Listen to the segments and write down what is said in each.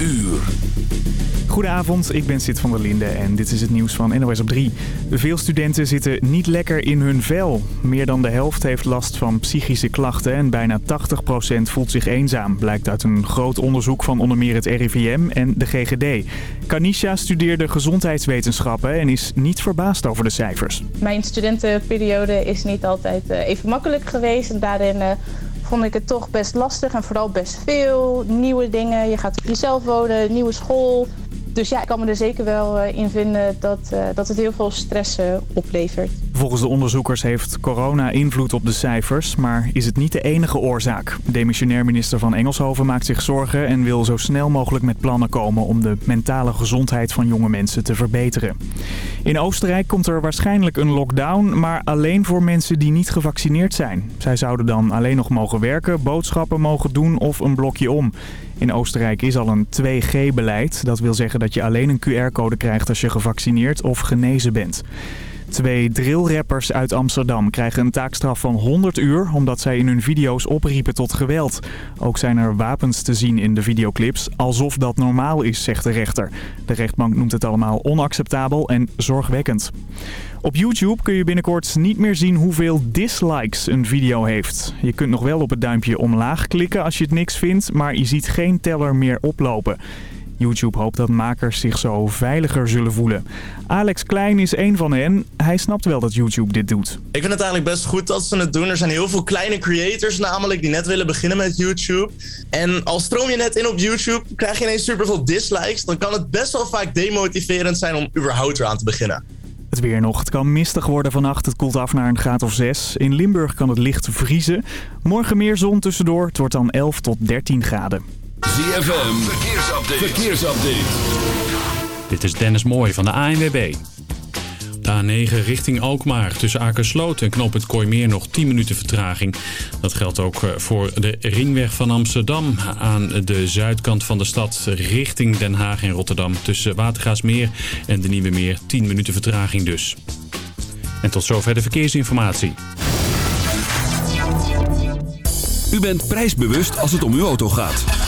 uur. Goedenavond, ik ben Sid van der Linde en dit is het nieuws van NOS op 3. Veel studenten zitten niet lekker in hun vel. Meer dan de helft heeft last van psychische klachten en bijna 80% voelt zich eenzaam. Blijkt uit een groot onderzoek van onder meer het RIVM en de GGD. Kanisha studeerde gezondheidswetenschappen en is niet verbaasd over de cijfers. Mijn studentenperiode is niet altijd eh, even makkelijk geweest en daarin... Eh, vond ik het toch best lastig en vooral best veel nieuwe dingen. Je gaat op jezelf wonen, nieuwe school, dus ja, ik kan me er zeker wel eh, in vinden dat, uh, dat het heel veel stress uh, oplevert. Volgens de onderzoekers heeft corona invloed op de cijfers, maar is het niet de enige oorzaak. Demissionair minister van Engelshoven maakt zich zorgen en wil zo snel mogelijk met plannen komen om de mentale gezondheid van jonge mensen te verbeteren. In Oostenrijk komt er waarschijnlijk een lockdown, maar alleen voor mensen die niet gevaccineerd zijn. Zij zouden dan alleen nog mogen werken, boodschappen mogen doen of een blokje om. In Oostenrijk is al een 2G-beleid. Dat wil zeggen dat je alleen een QR-code krijgt als je gevaccineerd of genezen bent. Twee drillrappers uit Amsterdam krijgen een taakstraf van 100 uur... omdat zij in hun video's opriepen tot geweld. Ook zijn er wapens te zien in de videoclips, alsof dat normaal is, zegt de rechter. De rechtbank noemt het allemaal onacceptabel en zorgwekkend. Op YouTube kun je binnenkort niet meer zien hoeveel dislikes een video heeft. Je kunt nog wel op het duimpje omlaag klikken als je het niks vindt, maar je ziet geen teller meer oplopen. YouTube hoopt dat makers zich zo veiliger zullen voelen. Alex Klein is een van hen. Hij snapt wel dat YouTube dit doet. Ik vind het eigenlijk best goed dat ze het doen. Er zijn heel veel kleine creators namelijk die net willen beginnen met YouTube. En als stroom je net in op YouTube, krijg je ineens superveel dislikes. Dan kan het best wel vaak demotiverend zijn om überhaupt eraan te beginnen. Het weer nog. Het kan mistig worden vannacht. Het koelt af naar een graad of 6. In Limburg kan het licht vriezen. Morgen meer zon tussendoor. Het wordt dan 11 tot 13 graden. ZFM, verkeersupdate. verkeersupdate. Dit is Dennis Mooij van de ANWB. De A9 richting Alkmaar. Tussen Akersloot en knooppunt Kooimeer nog 10 minuten vertraging. Dat geldt ook eh, voor de ringweg van Amsterdam. Aan de zuidkant van de stad richting Den Haag en Rotterdam. Tussen Watergaasmeer en de Nieuwe Meer 10 minuten vertraging dus. En tot zover de verkeersinformatie. U bent prijsbewust als het om uw auto gaat.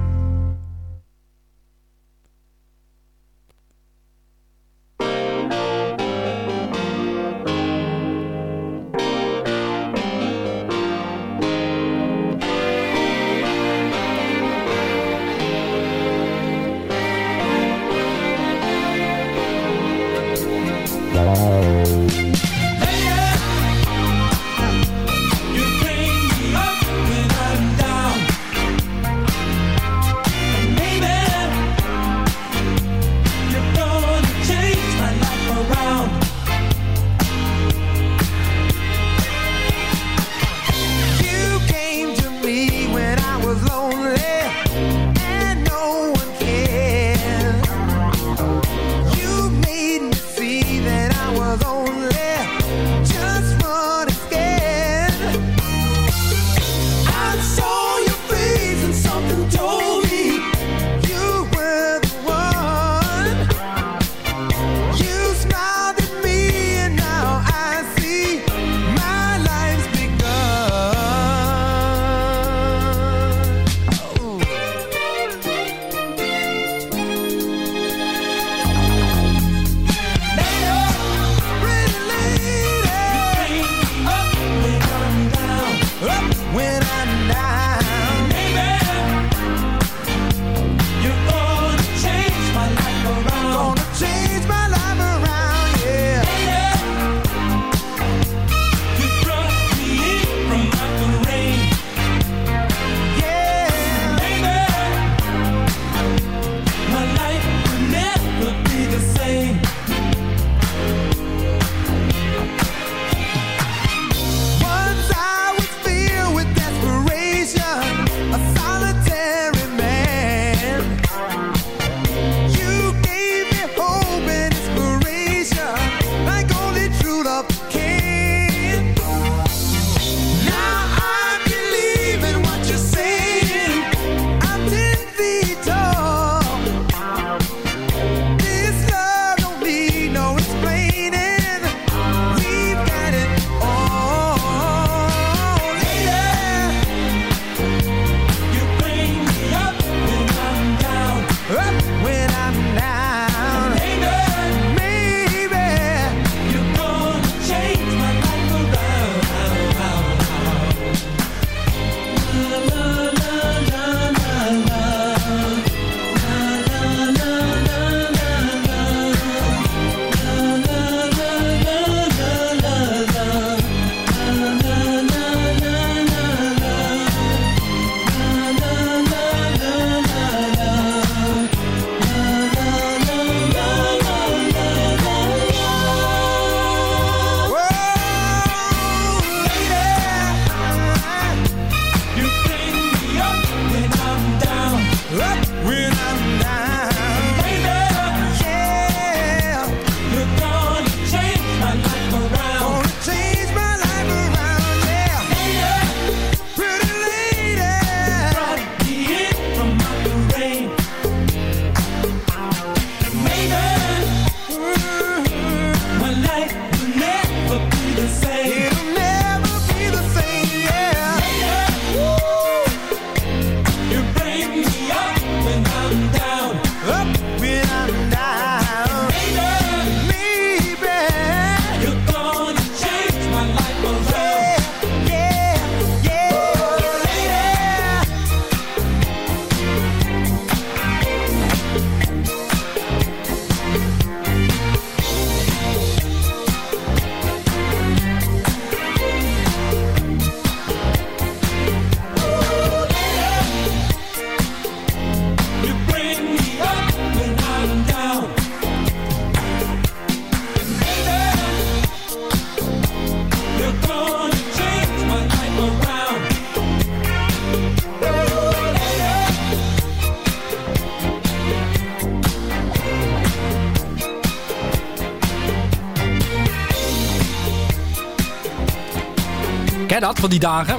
Dat van die dagen?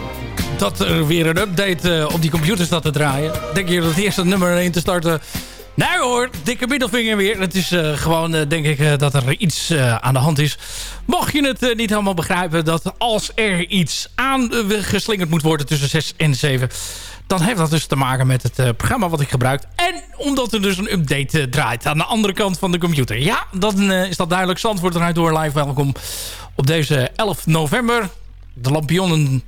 Dat er weer een update uh, op die computer staat te draaien. Denk je dat het eerste nummer 1 te starten... Nou hoor, dikke middelvinger weer. Het is uh, gewoon, uh, denk ik, dat er iets aan de hand is. Mocht je het niet helemaal begrijpen... dat als er iets aangeslingerd moet worden tussen 6 en 7... dan heeft dat dus te maken met het programma wat ik gebruik. En omdat er dus een update draait aan de andere kant van de computer. Ja, dan is dat duidelijk. Zandvoort eruit door live. Welkom op deze 11 november de lampionnen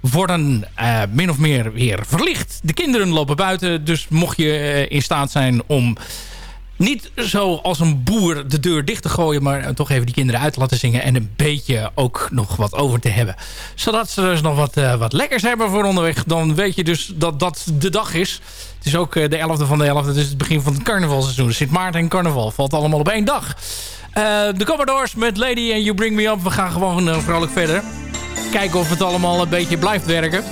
worden uh, min of meer weer verlicht. De kinderen lopen buiten, dus mocht je uh, in staat zijn om niet zo als een boer de deur dicht te gooien... maar uh, toch even die kinderen uit te laten zingen... en een beetje ook nog wat over te hebben. Zodat ze dus nog wat, wat lekkers hebben voor onderweg. Dan weet je dus dat dat de dag is. Het is ook de 11e van de 11e, dus het begin van het carnavalseizoen. Sint Maarten en carnaval valt allemaal op één dag. de Commodores met Lady and You Bring Me Up. We gaan gewoon vrolijk verder kijken of het allemaal een beetje blijft werken.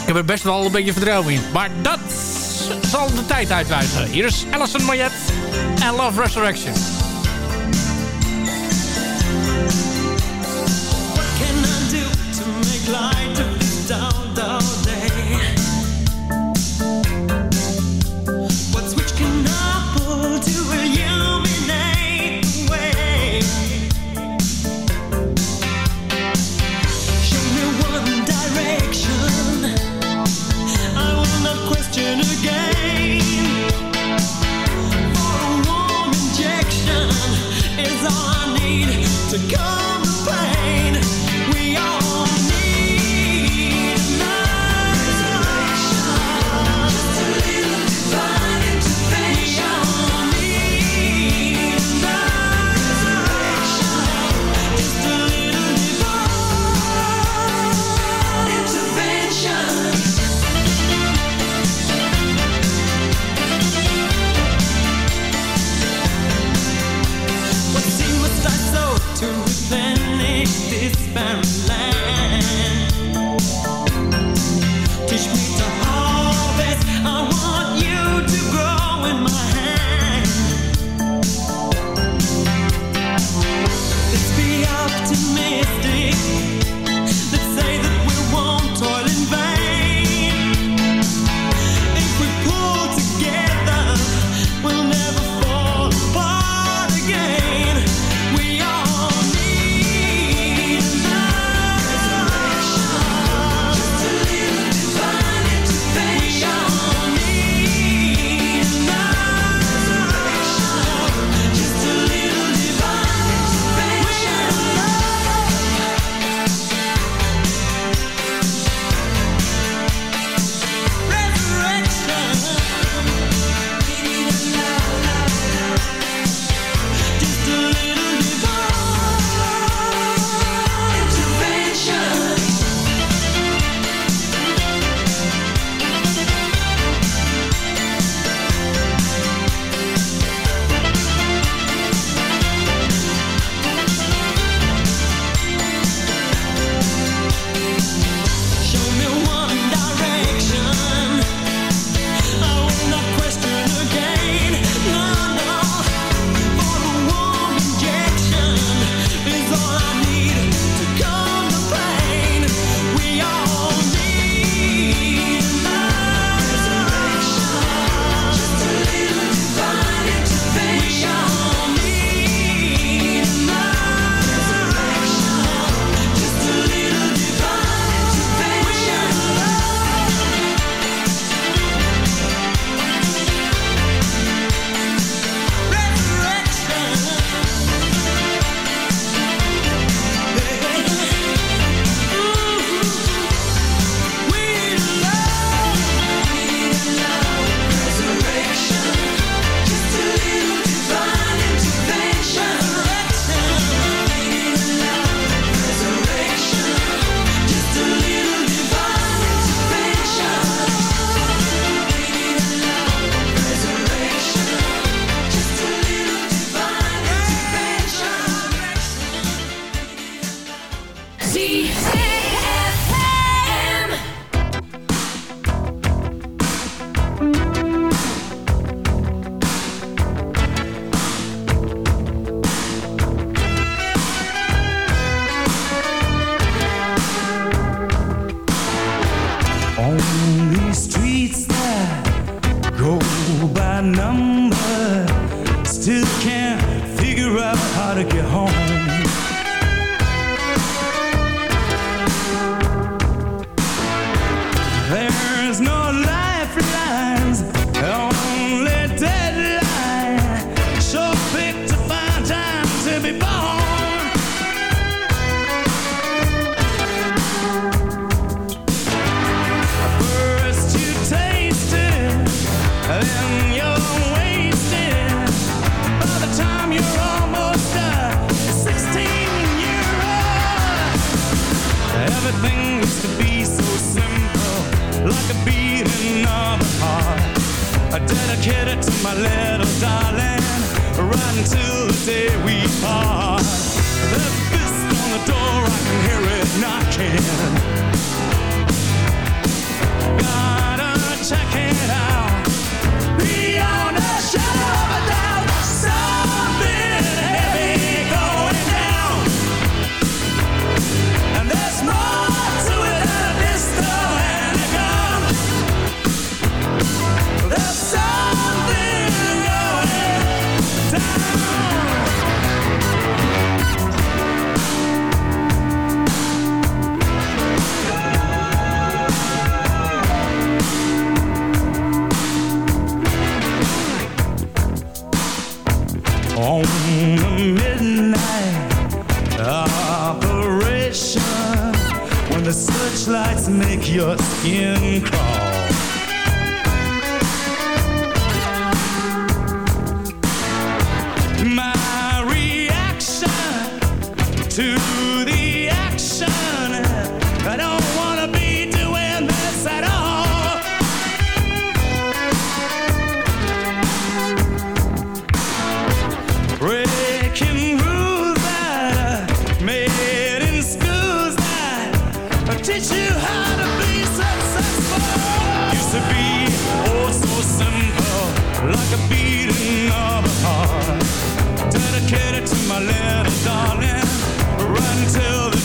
Ik heb er best wel een beetje vertrouwen in. Maar dat zal de tijd uitwijzen. Hier is Alison Moyet en Love Resurrection. What can I do to make light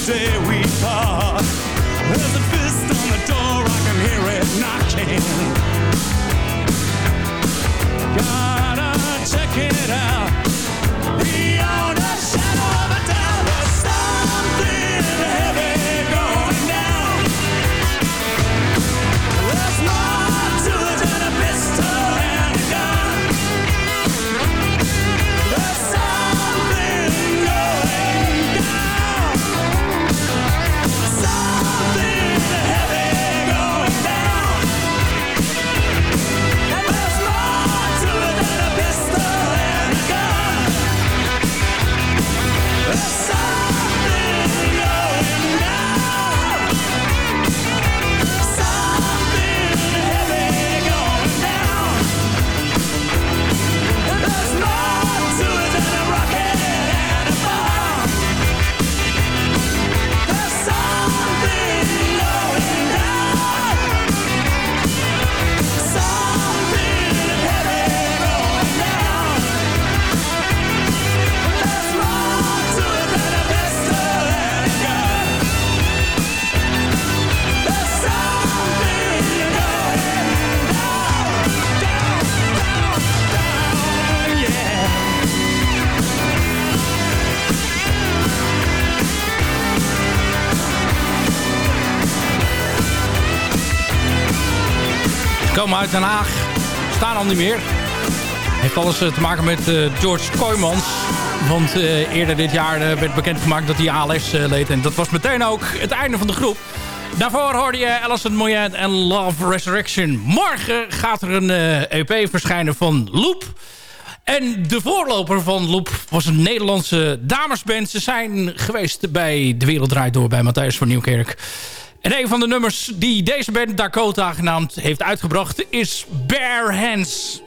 day we part. There's a fist on the door, I can hear it knocking. Gotta check it out. Uit Den Haag. Staan al niet meer. Heeft alles eh, te maken met uh, George Koymans. Want uh, eerder dit jaar werd bekendgemaakt dat hij ALS leed. En dat was meteen ook het einde van de groep. Daarvoor hoorde je Alison Moyet en Love Resurrection. Morgen gaat er een EP verschijnen van Loop. En de voorloper van Loop was een Nederlandse damesband. Ze zijn geweest bij De Wereld Draait Door bij Matthijs van Nieuwkerk. En een van de nummers die deze band Dakota genaamd heeft uitgebracht is Bare Hands.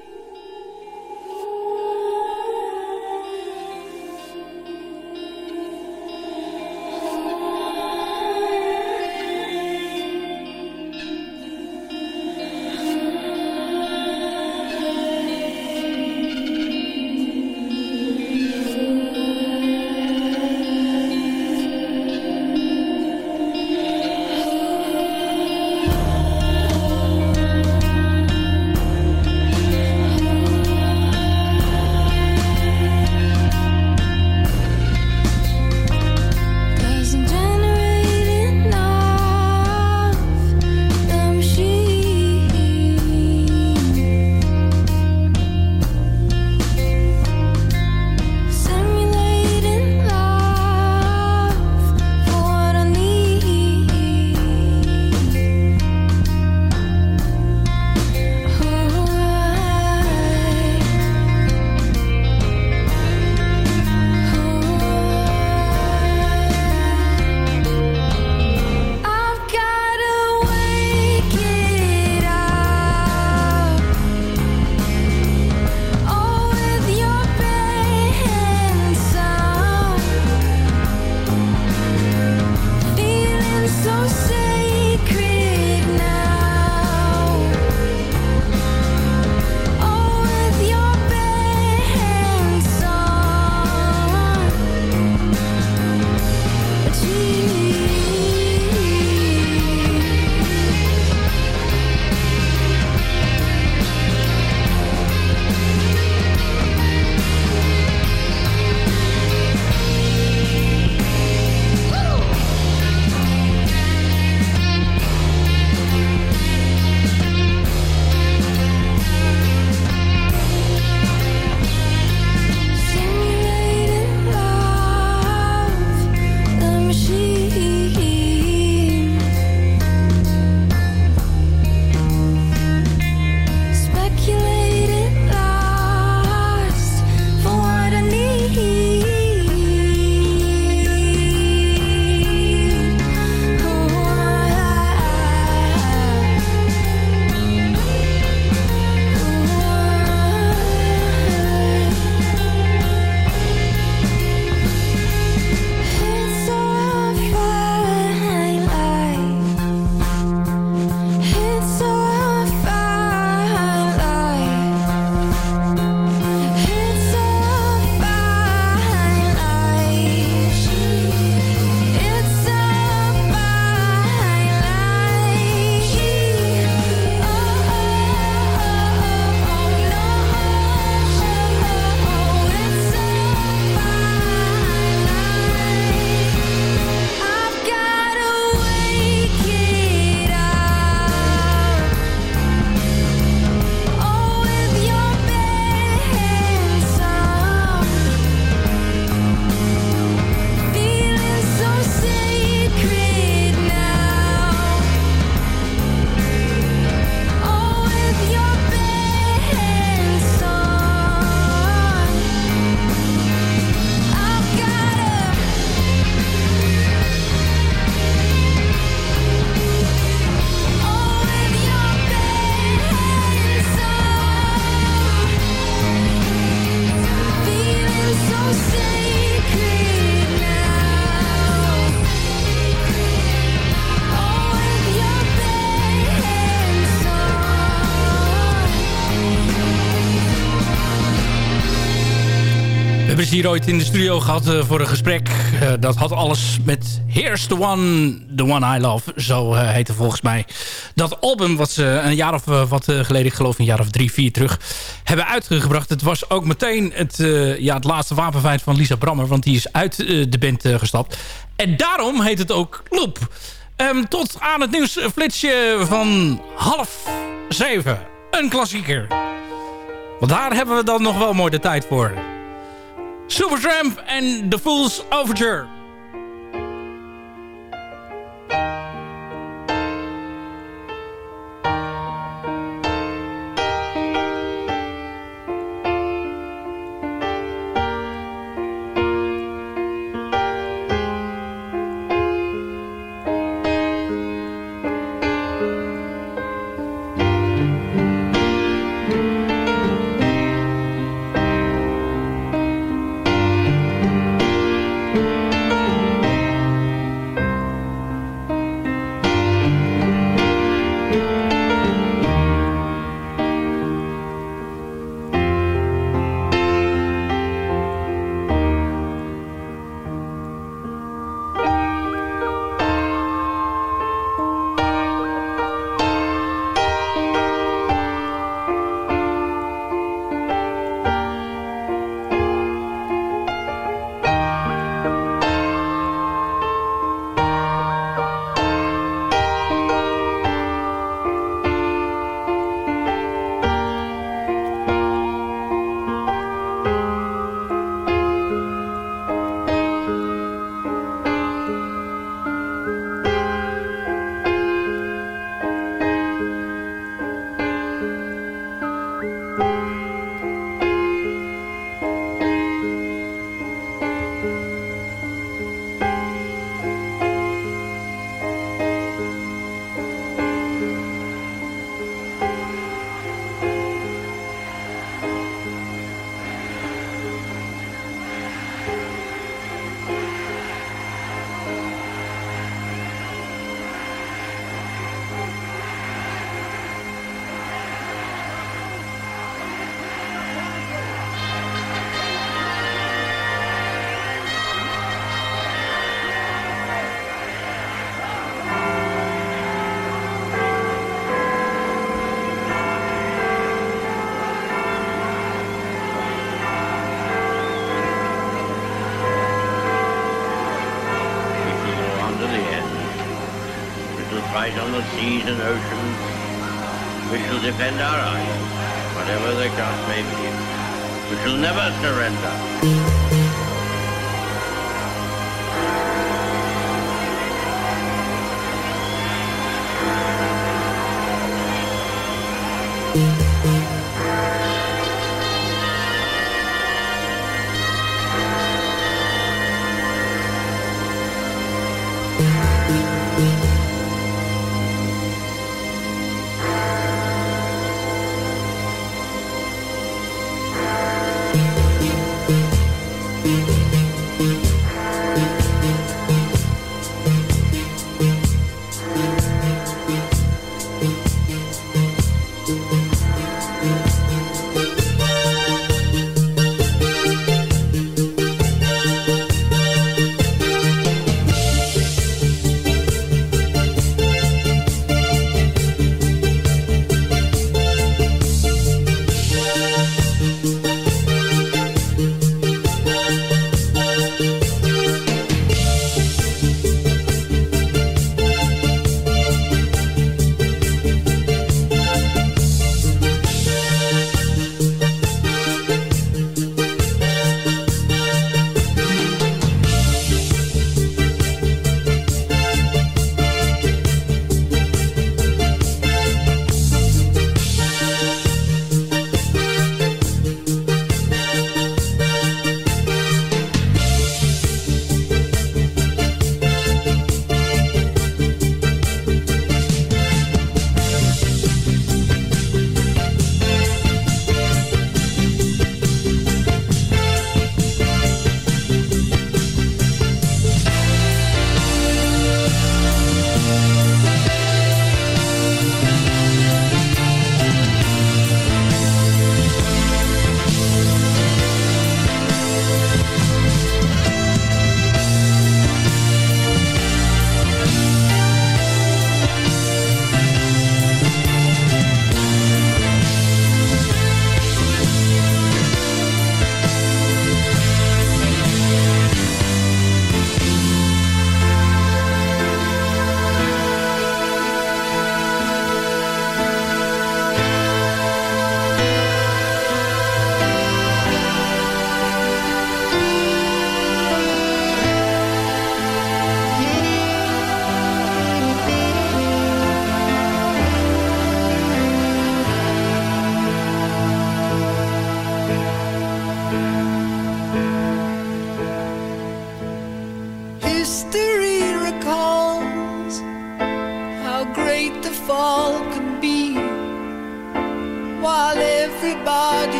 Hier ooit in de studio gehad voor een gesprek. dat had alles met Here's the One, The One I Love. Zo heette volgens mij dat album wat ze een jaar of wat geleden, ik geloof een jaar of drie, vier terug, hebben uitgebracht. Het was ook meteen het, ja, het laatste wapenfeit van Lisa Brammer, want die is uit de band gestapt. En daarom heet het ook Loop. Um, tot aan het nieuws flitsje van half zeven. Een klassieker. Want daar hebben we dan nog wel mooi de tijd voor. Supertramp en The Fool's Overture. And oceans. We shall defend our island, whatever the cost may be. We shall never surrender.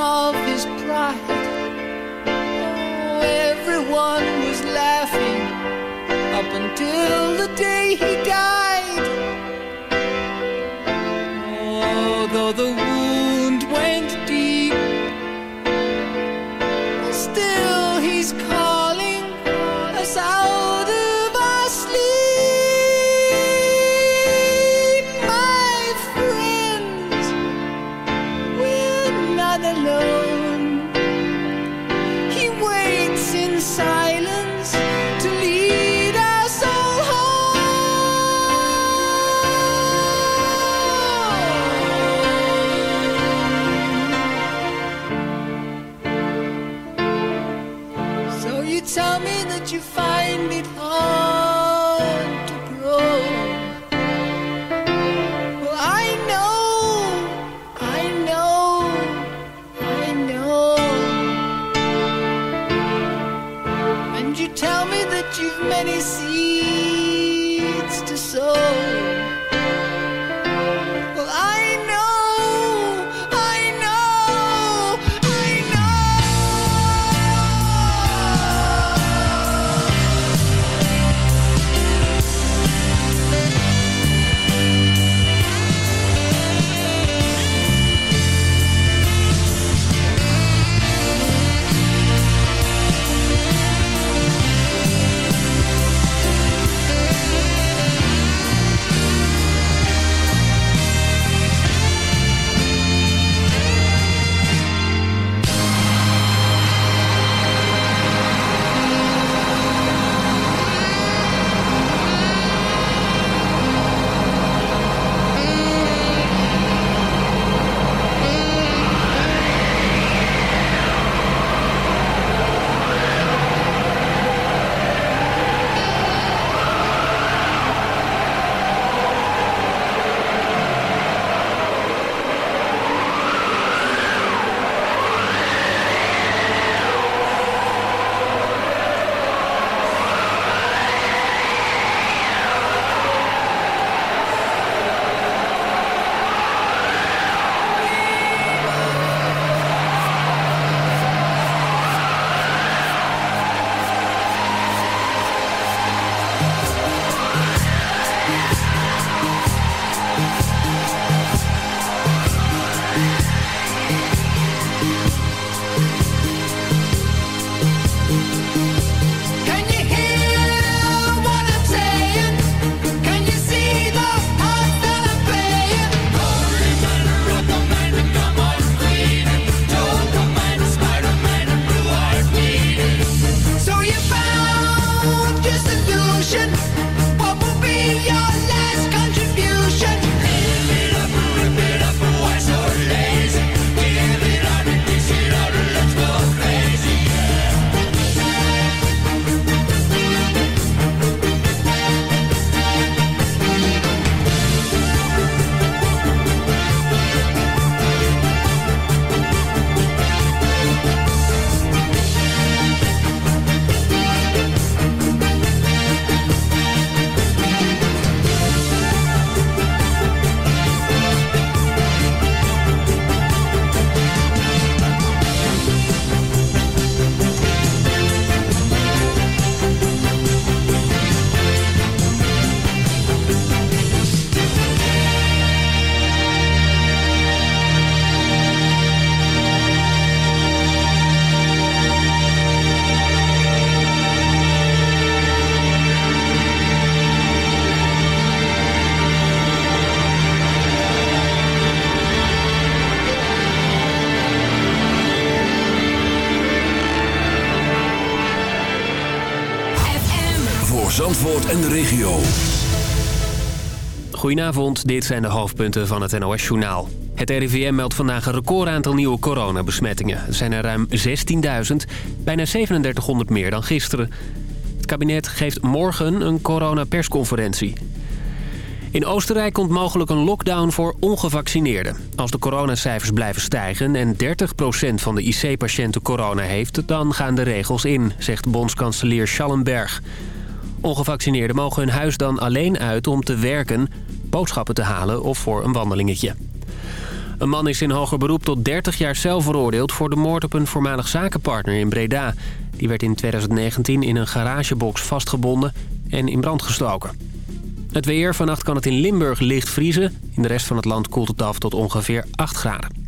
of his pride. Oh, everyone was laughing up until the day he died. Oh, though the Goedenavond, dit zijn de hoofdpunten van het NOS-journaal. Het RIVM meldt vandaag een recordaantal nieuwe coronabesmettingen. Het zijn er ruim 16.000, bijna 3700 meer dan gisteren. Het kabinet geeft morgen een coronapersconferentie. In Oostenrijk komt mogelijk een lockdown voor ongevaccineerden. Als de coronacijfers blijven stijgen en 30% van de IC-patiënten corona heeft... dan gaan de regels in, zegt bondskanselier Schallenberg. Ongevaccineerden mogen hun huis dan alleen uit om te werken, boodschappen te halen of voor een wandelingetje. Een man is in hoger beroep tot 30 jaar cel veroordeeld voor de moord op een voormalig zakenpartner in Breda. Die werd in 2019 in een garagebox vastgebonden en in brand gestoken. Het weer, vannacht kan het in Limburg licht vriezen. In de rest van het land koelt het af tot ongeveer 8 graden.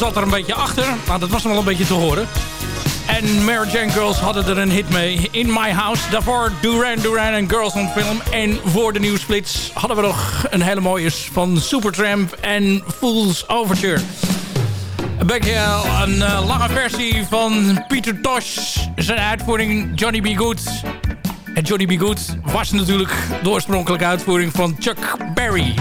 Zat er een beetje achter. Nou, dat was hem een beetje te horen. En Mary Jane Girls hadden er een hit mee. In My House. Daarvoor Duran Duran en Girls on Film. En voor de nieuwsplits hadden we nog een hele mooie van Supertramp en Fool's Overture. Een beetje een uh, lange versie van Peter Tosh. Zijn uitvoering Johnny B. Good. En Johnny B. Good was natuurlijk de oorspronkelijke uitvoering van Chuck Berry.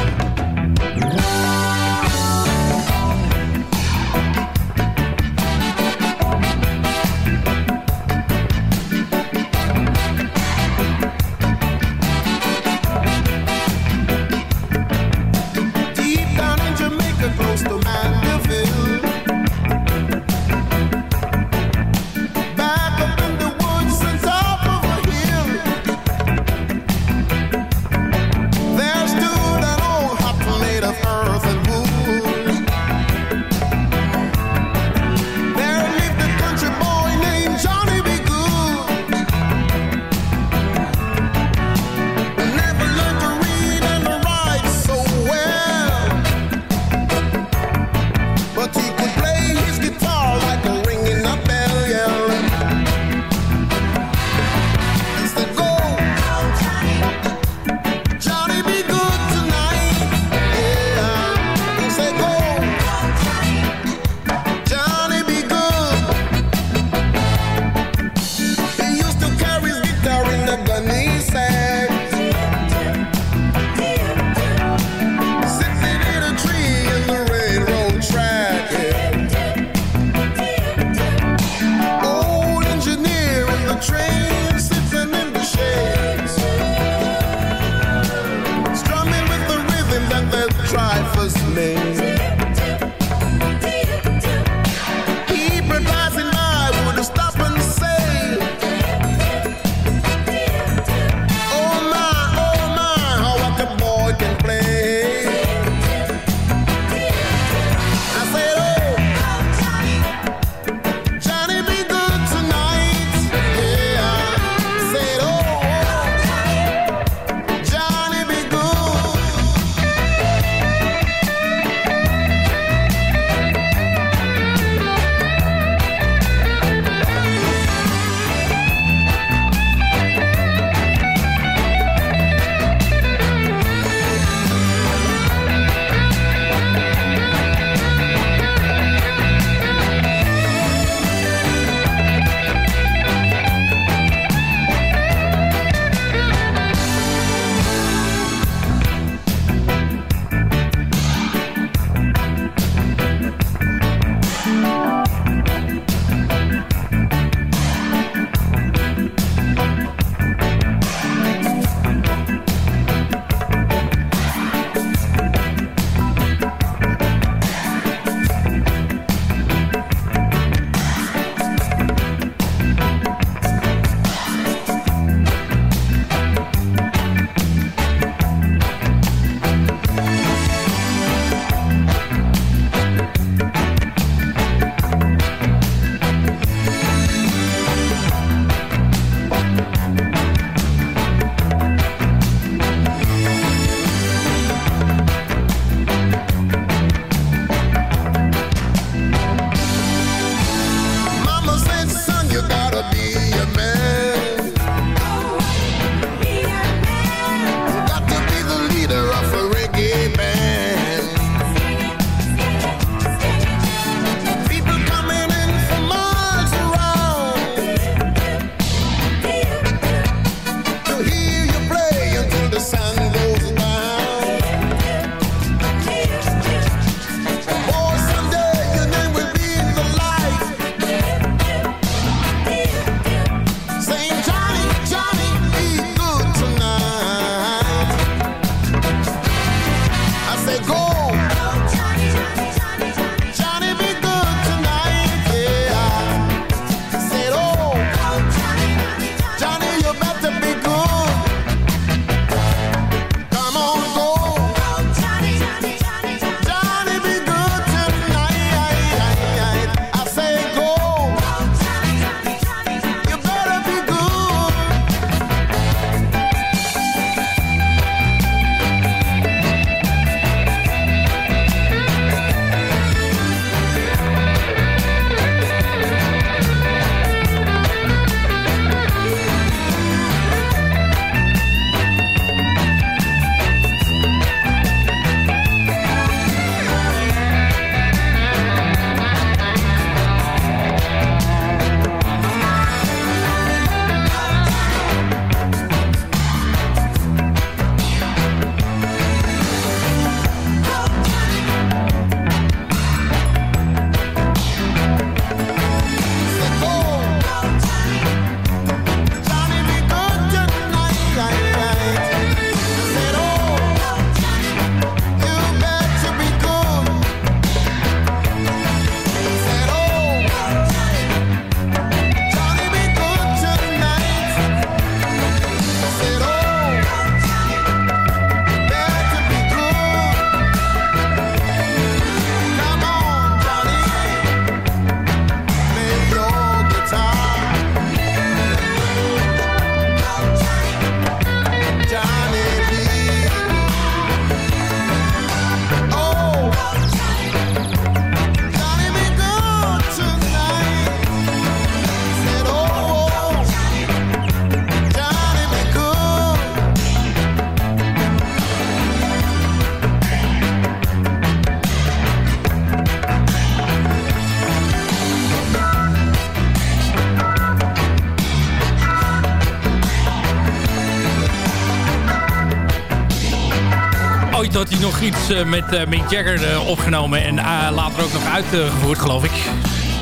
Iets uh, met uh, Mick Jagger uh, opgenomen. En later ook nog uitgevoerd, geloof ik.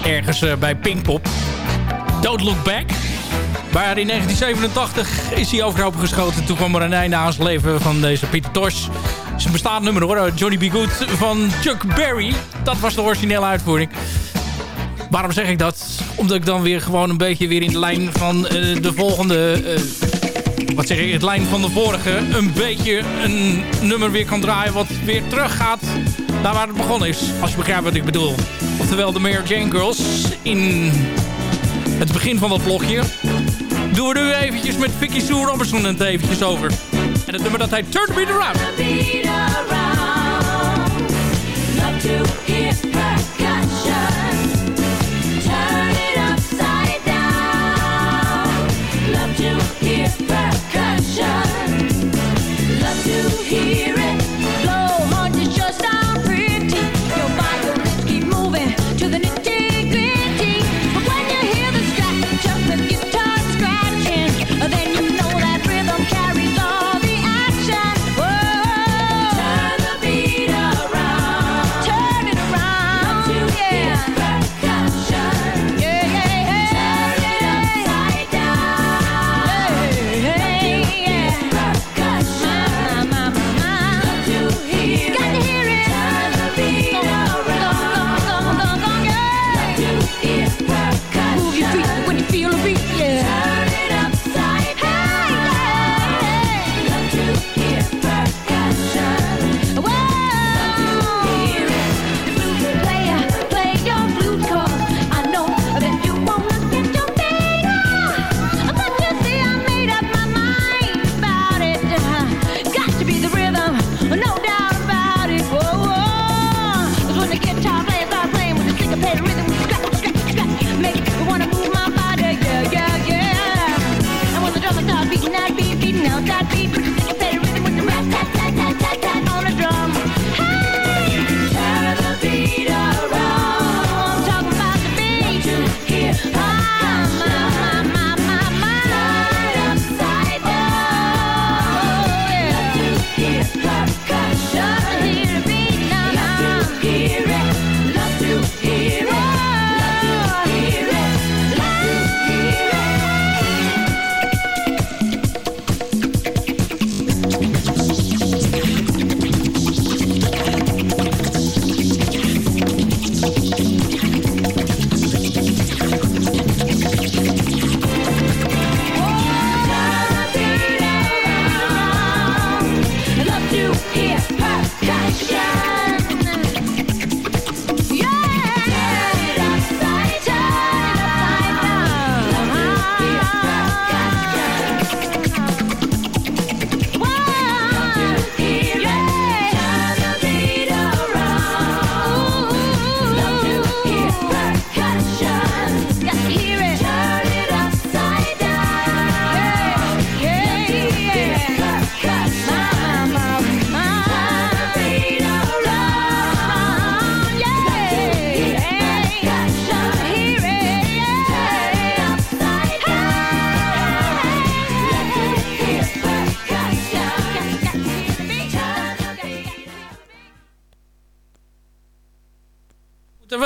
Ergens bij Pinkpop. Don't Look Back. Maar in 1987 is hij overhoop geschoten. Toen kwam er een einde aan het leven van deze Pieter Tosh. Zijn bestaand nummer hoor. Johnny B. Good van Chuck Berry. Dat was de originele uitvoering. Waarom zeg ik dat? Omdat ik dan weer gewoon een beetje weer in de lijn van de volgende wat zeg ik, het lijn van de vorige een beetje een nummer weer kan draaien wat weer teruggaat naar waar het begonnen is. Als je begrijpt wat ik bedoel. Oftewel de Mary Jane Girls in het begin van dat blokje. Doen we nu eventjes met Vicky Sue Robinson het eventjes over. En het nummer dat hij Turn the Beat Around.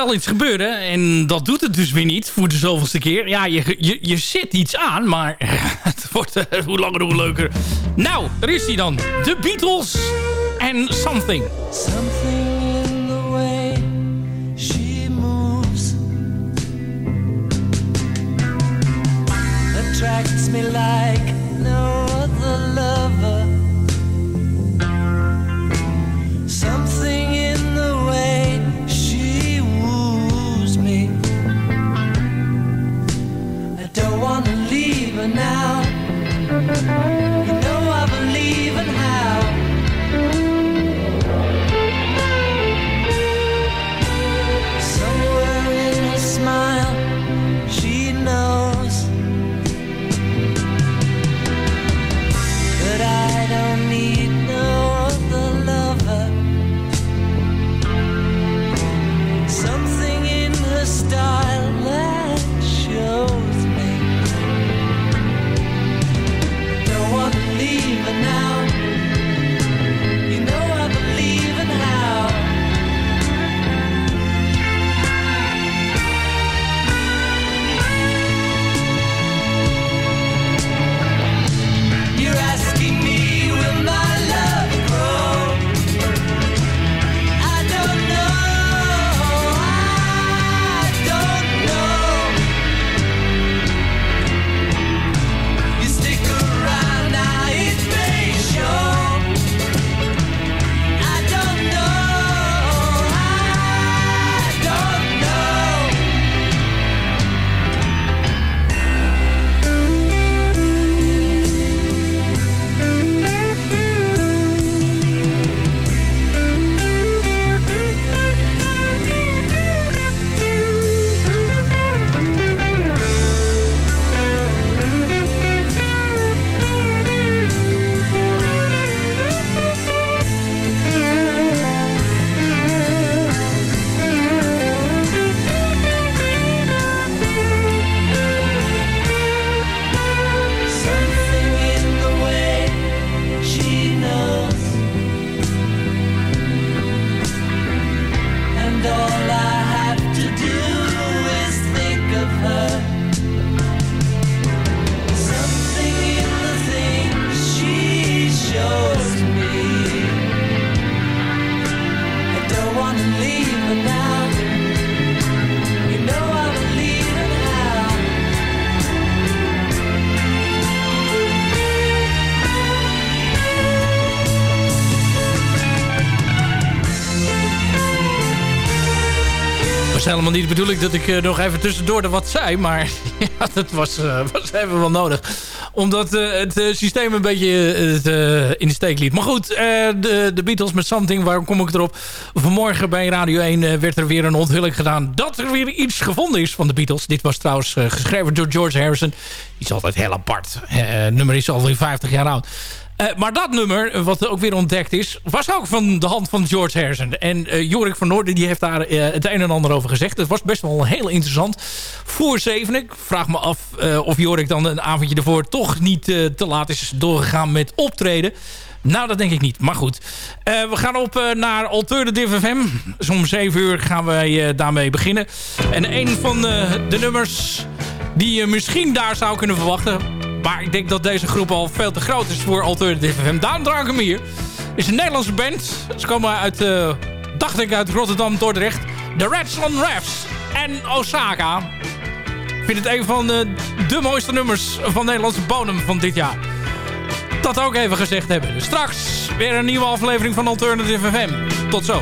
Iets gebeuren. En dat doet het dus weer niet voor de zoveelste keer. Ja, je, je, je zit iets aan, maar het wordt uh, hoe langer hoe leuker. Nou, er is hij dan. The Beatles en Something. Something in the way she moves Attracts me like no other lover helemaal niet de bedoeling dat ik uh, nog even tussendoor er wat zei. Maar ja, dat was, uh, was even wel nodig. Omdat uh, het systeem een beetje in de steek liet. Maar goed, de, de Beatles met Something, waarom kom ik erop? Vanmorgen bij Radio 1 werd er weer een onthulling gedaan... dat er weer iets gevonden is van de Beatles. Dit was trouwens geschreven door George Harrison. Iets altijd heel apart. Nummer is alweer 50 jaar oud. Uh, maar dat nummer, wat ook weer ontdekt is... was ook van de hand van George Harrison. En uh, Jorik van Noorden die heeft daar uh, het een en ander over gezegd. Het was best wel heel interessant. Voor zeven. Ik vraag me af of Jorik dan een avondje ervoor... toch niet te laat is doorgegaan met optreden. Nou, dat denk ik niet. Maar goed. we gaan op naar Alternative FM. Zo om 7 uur gaan wij daarmee beginnen. En een van de nummers die je misschien daar zou kunnen verwachten maar ik denk dat deze groep al veel te groot is voor Alternative FM. Hier. Het is een Nederlandse band. Ze komen uit, uh, dacht ik, uit Rotterdam, Dordrecht. De Redson Refs en Osaka. Ik vind het een van de, de mooiste nummers van Nederlandse bodem van dit jaar. Dat ook even gezegd hebben. Straks weer een nieuwe aflevering van Alternative FM. Tot zo.